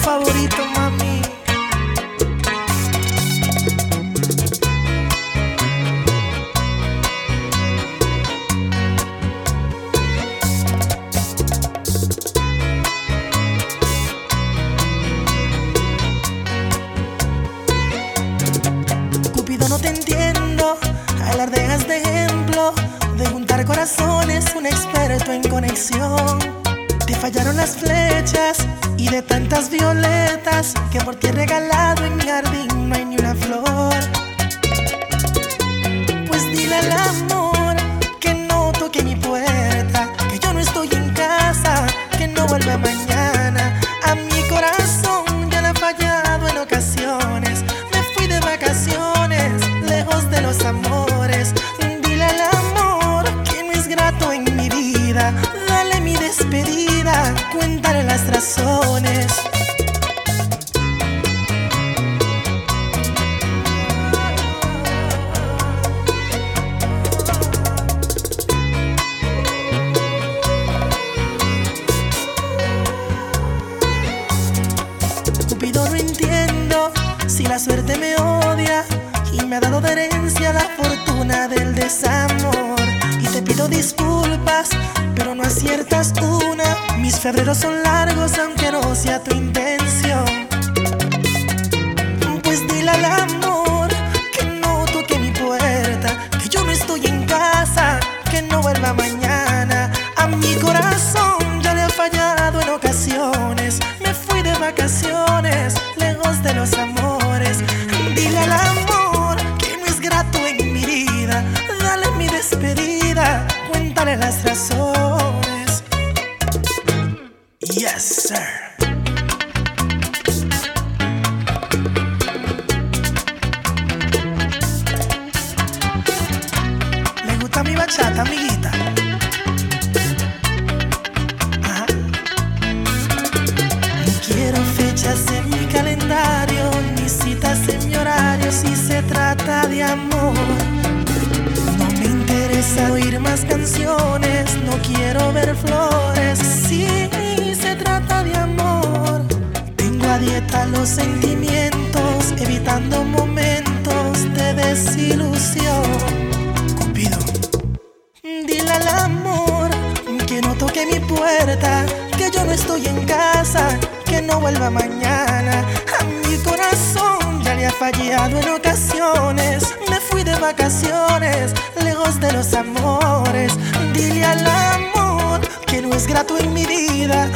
favorito, mami. Cupido, no te entiendo. Alardeas de ejemplo de juntar corazones, un experto en conexión te fallaron las flechas y de tantas violetas que por ti he regalado en mi jardín no hay ni una flor. Pues dile al amor que no toque mi puerta, que yo no estoy en casa, que no vuelva mañana. A mi corazón ya le ha fallado en ocasiones. Me fui de vacaciones, lejos de los amores. Dile al amor que no es grato en mi vida. Dale mi despedida, cuéntale las razones. Cupido no entiendo si la suerte me odia y me ha dado de herencia la fortuna del desamor. Y te pido disculpas, pero no aciertas una. Febreros son largos aunque no sea tu intención. Pues dile al amor que no toque mi puerta, que yo no estoy en casa, que no vuelva mañana. A mi corazón ya le ha fallado en ocasiones. Me fui de vacaciones, lejos de los amores. Dile al amor que no es grato en mi vida. Dale mi despedida, cuéntale las razones. Yes, sir. ¿Le gusta mi bachata, amiguita? Ajá. No quiero fechas en mi calendario, ni citas en mi horario si se trata de amor. No me interesa oír más canciones, no quiero ver flores si sentimientos, evitando momentos de desilusión. Cupido. Dile al amor que no toque mi puerta, que yo no estoy en casa, que no vuelva mañana. A mi corazón ya le ha fallado en ocasiones. Me fui de vacaciones, lejos de los amores. Dile al amor que no es grato en mi vida.